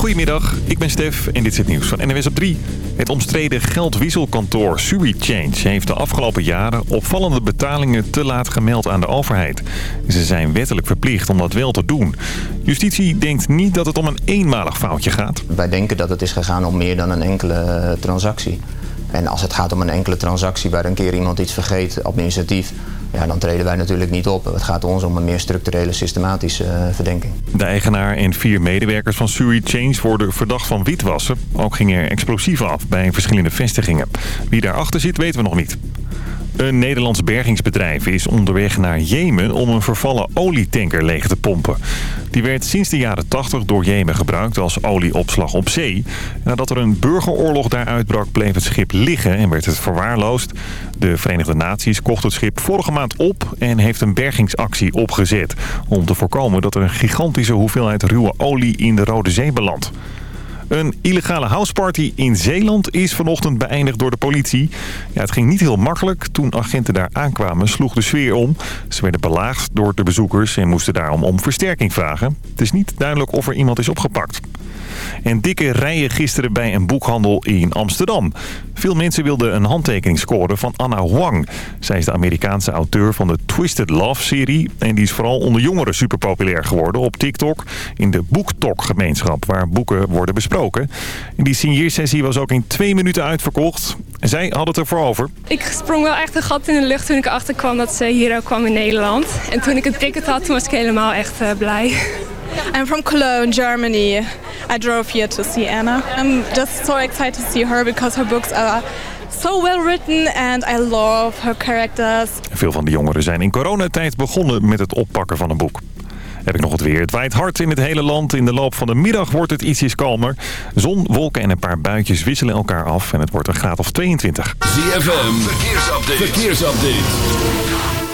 Goedemiddag, ik ben Stef en dit is het nieuws van NWS op 3. Het omstreden geldwisselkantoor SuriChange heeft de afgelopen jaren opvallende betalingen te laat gemeld aan de overheid. Ze zijn wettelijk verplicht om dat wel te doen. Justitie denkt niet dat het om een eenmalig foutje gaat. Wij denken dat het is gegaan om meer dan een enkele eh, transactie. En als het gaat om een enkele transactie waar een keer iemand iets vergeet, administratief, ja, dan treden wij natuurlijk niet op. Het gaat ons om een meer structurele, systematische uh, verdenking. De eigenaar en vier medewerkers van Suri Change worden verdacht van witwassen. Ook ging er explosieven af bij verschillende vestigingen. Wie daarachter zit weten we nog niet. Een Nederlands bergingsbedrijf is onderweg naar Jemen om een vervallen olietanker leeg te pompen. Die werd sinds de jaren 80 door Jemen gebruikt als olieopslag op zee. Nadat er een burgeroorlog daar uitbrak bleef het schip liggen en werd het verwaarloosd. De Verenigde Naties kocht het schip vorige maand op en heeft een bergingsactie opgezet... om te voorkomen dat er een gigantische hoeveelheid ruwe olie in de Rode Zee belandt. Een illegale houseparty in Zeeland is vanochtend beëindigd door de politie. Ja, het ging niet heel makkelijk. Toen agenten daar aankwamen sloeg de sfeer om. Ze werden belaagd door de bezoekers en moesten daarom om versterking vragen. Het is niet duidelijk of er iemand is opgepakt. En dikke rijen gisteren bij een boekhandel in Amsterdam. Veel mensen wilden een handtekening scoren van Anna Huang. Zij is de Amerikaanse auteur van de Twisted Love-serie. En die is vooral onder jongeren super populair geworden op TikTok. In de BookTok-gemeenschap waar boeken worden besproken. En die signeersessie was ook in twee minuten uitverkocht. Zij had het ervoor over. Ik sprong wel echt een gat in de lucht toen ik achterkwam dat ze hier ook kwam in Nederland. En toen ik een ticket had, toen was ik helemaal echt uh, blij. I'm from Cologne, Germany. I drove here to see Anna. I'm just so excited to see her because her books are so well written and I love her characters. Veel van de jongeren zijn in coronatijd begonnen met het oppakken van een boek. Heb ik nog het weer. Het waait hard in het hele land. In de loop van de middag wordt het ietsjes kalmer. Zon, wolken en een paar buitjes wisselen elkaar af. En het wordt een graad of 22. ZFM, verkeersupdate. verkeersupdate.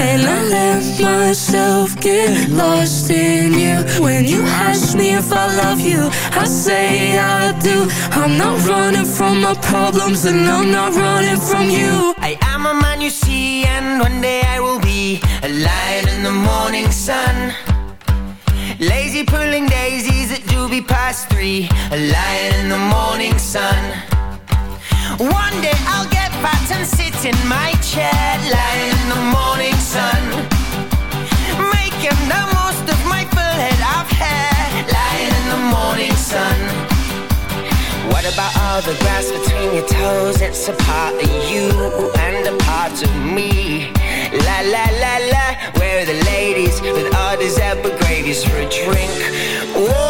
And I let myself get lost in you. When you ask me if I love you, I say I do. I'm not running from my problems, and I'm not running from you. I am a man you see, and one day I will be a lion in the morning sun. Lazy pulling daisies at doobie past three, a lion in the morning sun. One day I'll get and sit in my chair, lying in the morning sun. Making the most of my full head of hair, lying in the morning sun. What about all the grass between your toes? It's a part of you and a part of me. La la la la, where are the ladies with all these epigravies for a drink? Whoa.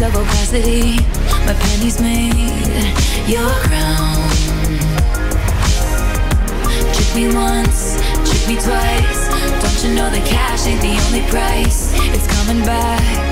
Little of opacity. My pennies made your crown. Trick me once, trick me twice. Don't you know that cash ain't the only price? It's coming back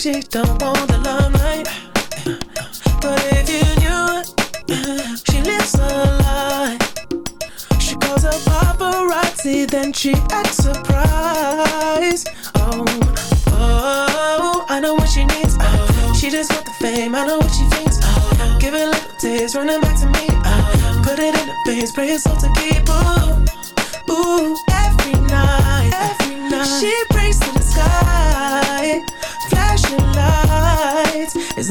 She don't want the limelight.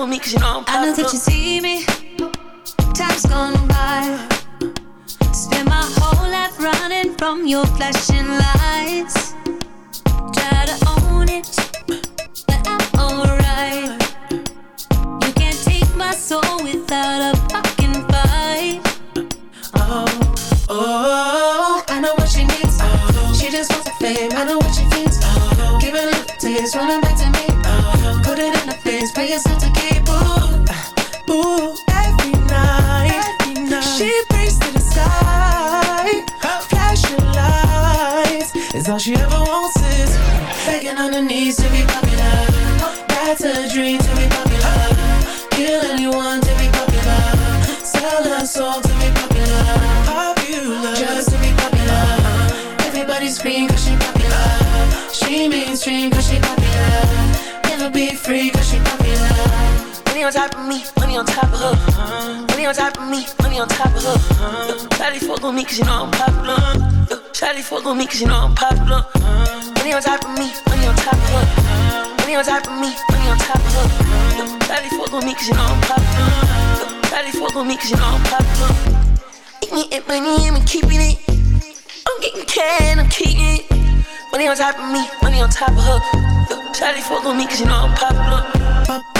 On me cause you know I'm I know that you see me. Time's gone by. Spend my whole life running from your flashing lights. Pay yourself to keep. Ooh, ooh, every night, every night. She prays to the sky, flashing lights. It's all she ever wants is begging on her knees to be popular. That's a dream to be popular. Kill anyone to be popular. Sell her soul to be popular. Popular, just to be popular. Everybody scream cause she popular. She mainstream cause she popular. Top of me, money on top of her. Money on top of me, money on top of her. Daddy fuck on me cause you know I'm popular. Daddy fuck on me cause you know I'm popular. Money on top of me, money on top of her. Money on top of me, money on top of her. Daddy fuck on me cause you know I'm popular. Daddy fuck on me cause you know I'm popular. Eating it, money, I'm keeping it. I'm getting can, I'm keeping it. Money on top of me, money on top of her. Shawty fuck on me cause you know I'm popular.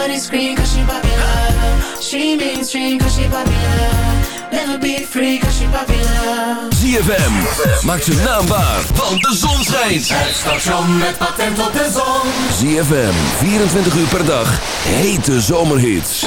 Everybody scream cause she popular. She mainstream cause she popular. Never be free cause she popular. ZFM, maak zijn naam waar, want de zon schijnt. Het station met patent op de zon. ZFM, 24 uur per dag, hete zomerhits.